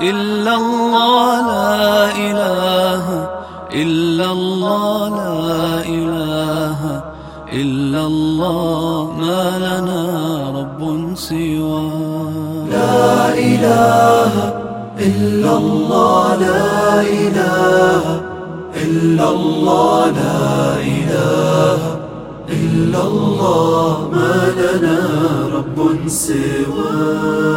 إلا الله لا إله إلا الله لا إله إلا الله ما لنا رب سوى لا إله إلا الله لا إله إلا الله لا إله إلا الله ما لنا رب سوى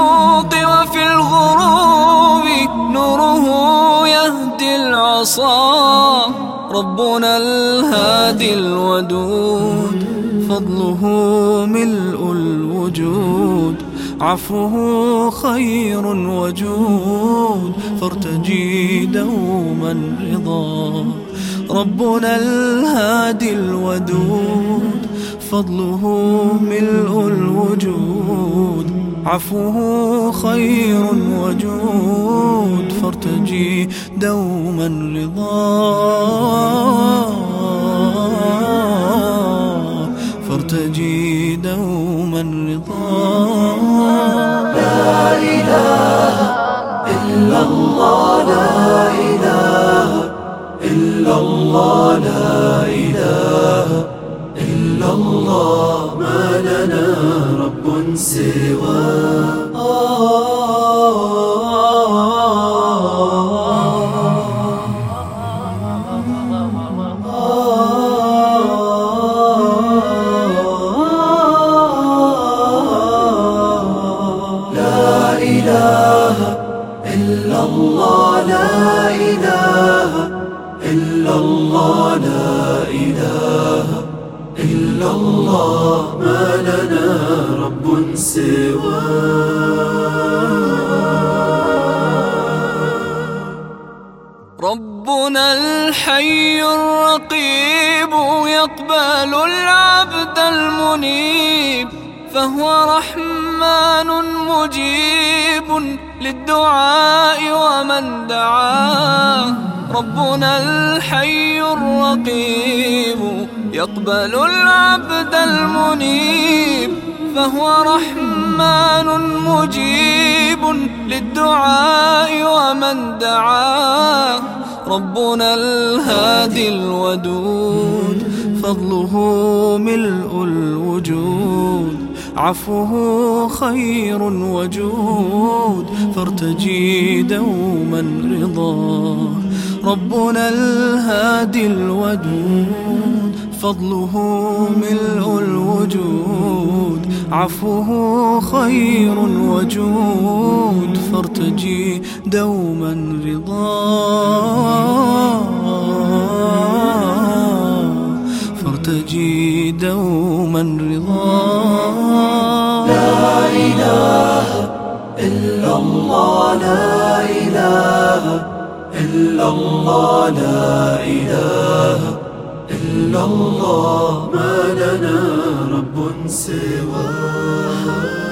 العصا ربنا الهادي الودود فضله ملء الوجود عفوه خير وجود فارتجي دوما رضا. ربنا الهادي الودود فضله ملء الوجود عفوه خير وجود. دوما رضا. فارتجي دوما رضا. لا إله إلا الله لا إله إلا الله لا إله إلا الله ما لنا رب سواه. إلا الله لا إله إلا الله لا إله. إلا الله ما لنا رب سواه. ربنا الحي الرقيب يقبل العبد المنيب فهو رحمن مجيب. للدعاء ومن دعاه ربنا الحي الرقيب يقبل العبد المنيب فهو رحمن مجيب للدعاء ومن دعاه ربنا الهادي الودود فضله ملء الوجود. عفوه خير وجود فارتجي دوما رضا. ربنا الهادي الودود فضله ملء الوجود. عفوه خير وجود فارتجي دوما رضا. فارتجي دوما إلا الله لا إله إلا الله ما لنا رب سواه